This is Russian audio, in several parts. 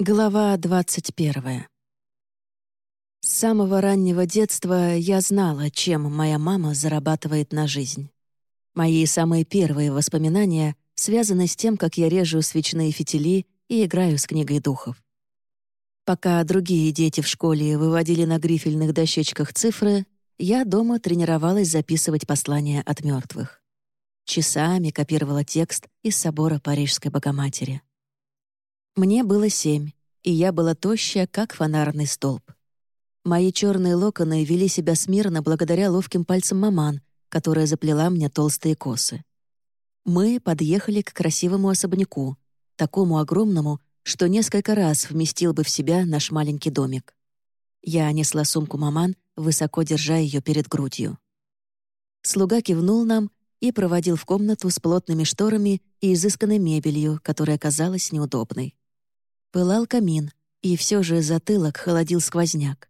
Глава 21. С самого раннего детства я знала, чем моя мама зарабатывает на жизнь. Мои самые первые воспоминания связаны с тем, как я режу свечные фитили и играю с книгой духов. Пока другие дети в школе выводили на грифельных дощечках цифры, я дома тренировалась записывать послания от мертвых. Часами копировала текст из собора Парижской Богоматери. Мне было семь, и я была тощая, как фонарный столб. Мои черные локоны вели себя смирно благодаря ловким пальцам маман, которая заплела мне толстые косы. Мы подъехали к красивому особняку, такому огромному, что несколько раз вместил бы в себя наш маленький домик. Я несла сумку маман, высоко держа ее перед грудью. Слуга кивнул нам и проводил в комнату с плотными шторами и изысканной мебелью, которая казалась неудобной. Пылал камин, и все же затылок холодил сквозняк.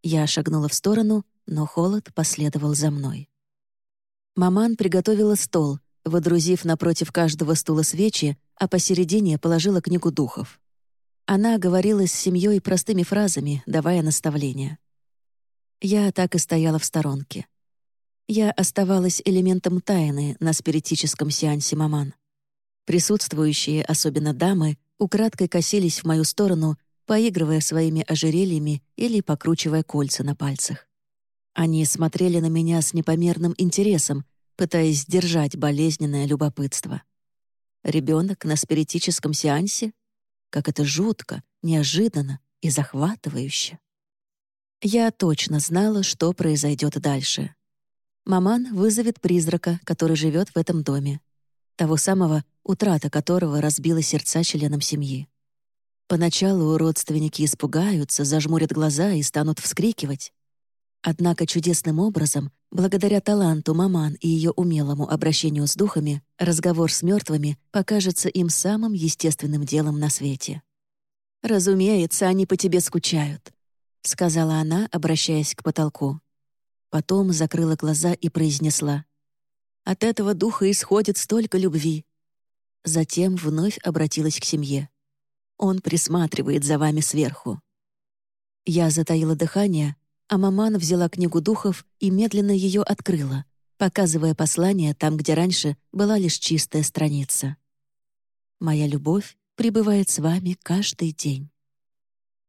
Я шагнула в сторону, но холод последовал за мной. Маман приготовила стол, водрузив напротив каждого стула свечи, а посередине положила книгу духов. Она говорила с семьей простыми фразами, давая наставления. Я так и стояла в сторонке. Я оставалась элементом тайны на спиритическом сеансе маман. Присутствующие, особенно дамы, украдкой косились в мою сторону, поигрывая своими ожерельями или покручивая кольца на пальцах. Они смотрели на меня с непомерным интересом, пытаясь сдержать болезненное любопытство. Ребенок на спиритическом сеансе? Как это жутко, неожиданно и захватывающе. Я точно знала, что произойдет дальше. Маман вызовет призрака, который живет в этом доме. Того самого, утрата которого разбила сердца членам семьи. Поначалу родственники испугаются, зажмурят глаза и станут вскрикивать. Однако чудесным образом, благодаря таланту маман и ее умелому обращению с духами, разговор с мертвыми покажется им самым естественным делом на свете. «Разумеется, они по тебе скучают», — сказала она, обращаясь к потолку. Потом закрыла глаза и произнесла. «От этого духа исходит столько любви, Затем вновь обратилась к семье. «Он присматривает за вами сверху». Я затаила дыхание, а маман взяла книгу духов и медленно ее открыла, показывая послание там, где раньше была лишь чистая страница. «Моя любовь пребывает с вами каждый день».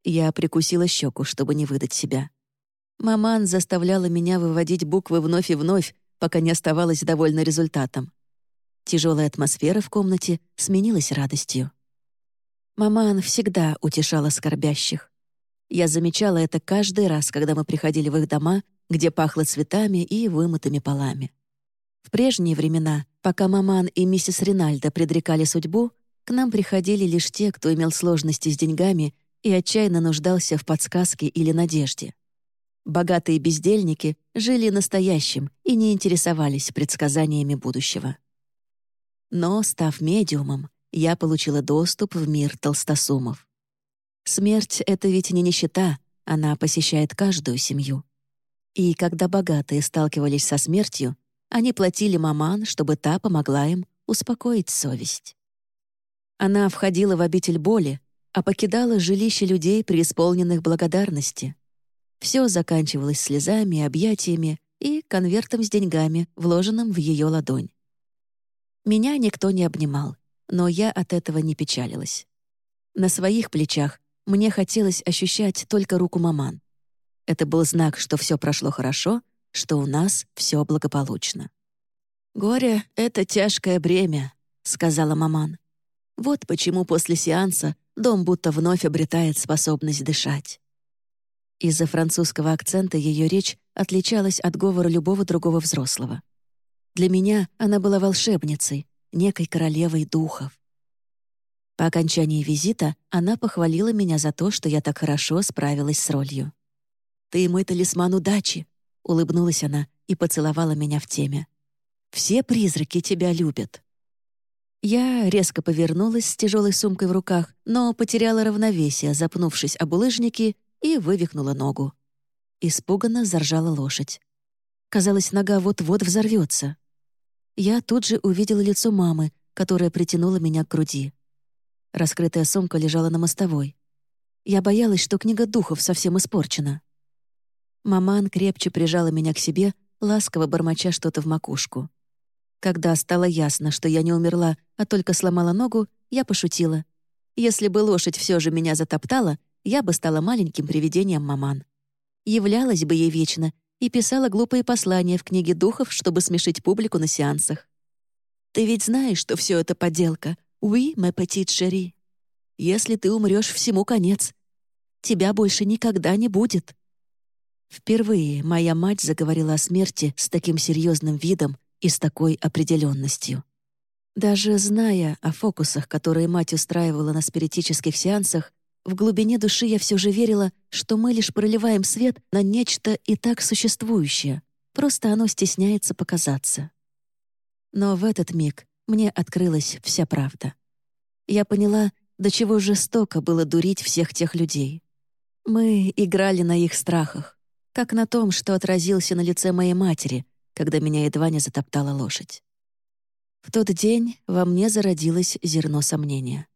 Я прикусила щеку, чтобы не выдать себя. Маман заставляла меня выводить буквы вновь и вновь, пока не оставалась довольна результатом. Тяжелая атмосфера в комнате сменилась радостью. Маман всегда утешала скорбящих. Я замечала это каждый раз, когда мы приходили в их дома, где пахло цветами и вымытыми полами. В прежние времена, пока Маман и миссис Ринальдо предрекали судьбу, к нам приходили лишь те, кто имел сложности с деньгами и отчаянно нуждался в подсказке или надежде. Богатые бездельники жили настоящим и не интересовались предсказаниями будущего. Но, став медиумом, я получила доступ в мир толстосумов. Смерть — это ведь не нищета, она посещает каждую семью. И когда богатые сталкивались со смертью, они платили маман, чтобы та помогла им успокоить совесть. Она входила в обитель боли, а покидала жилище людей, преисполненных благодарности. Все заканчивалось слезами, объятиями и конвертом с деньгами, вложенным в ее ладонь. Меня никто не обнимал, но я от этого не печалилась. На своих плечах мне хотелось ощущать только руку маман. Это был знак, что все прошло хорошо, что у нас все благополучно. «Горе — это тяжкое бремя», — сказала маман. «Вот почему после сеанса дом будто вновь обретает способность дышать». Из-за французского акцента ее речь отличалась от говора любого другого взрослого. Для меня она была волшебницей, некой королевой духов. По окончании визита она похвалила меня за то, что я так хорошо справилась с ролью. «Ты мой талисман удачи», — улыбнулась она и поцеловала меня в теме. «Все призраки тебя любят». Я резко повернулась с тяжелой сумкой в руках, но потеряла равновесие, запнувшись об улыжники, и вывихнула ногу. Испуганно заржала лошадь. Казалось, нога вот-вот взорвется. Я тут же увидела лицо мамы, которая притянула меня к груди. Раскрытая сумка лежала на мостовой. Я боялась, что книга духов совсем испорчена. Маман крепче прижала меня к себе, ласково бормоча что-то в макушку. Когда стало ясно, что я не умерла, а только сломала ногу, я пошутила. Если бы лошадь все же меня затоптала, я бы стала маленьким привидением маман. Являлась бы ей вечно и писала глупые послания в книге духов, чтобы смешить публику на сеансах. «Ты ведь знаешь, что все это подделка? Oui, ma petite chérie. Если ты умрешь, всему конец. Тебя больше никогда не будет». Впервые моя мать заговорила о смерти с таким серьезным видом и с такой определенностью. Даже зная о фокусах, которые мать устраивала на спиритических сеансах, в глубине души я все же верила, что мы лишь проливаем свет на нечто и так существующее, просто оно стесняется показаться. Но в этот миг мне открылась вся правда. Я поняла, до чего жестоко было дурить всех тех людей. Мы играли на их страхах, как на том, что отразился на лице моей матери, когда меня едва не затоптала лошадь. В тот день во мне зародилось зерно сомнения.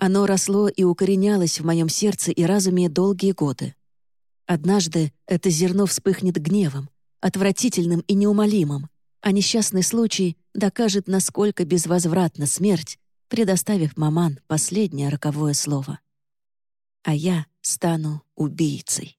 Оно росло и укоренялось в моем сердце и разуме долгие годы. Однажды это зерно вспыхнет гневом, отвратительным и неумолимым, а несчастный случай докажет, насколько безвозвратна смерть, предоставив маман последнее роковое слово. А я стану убийцей.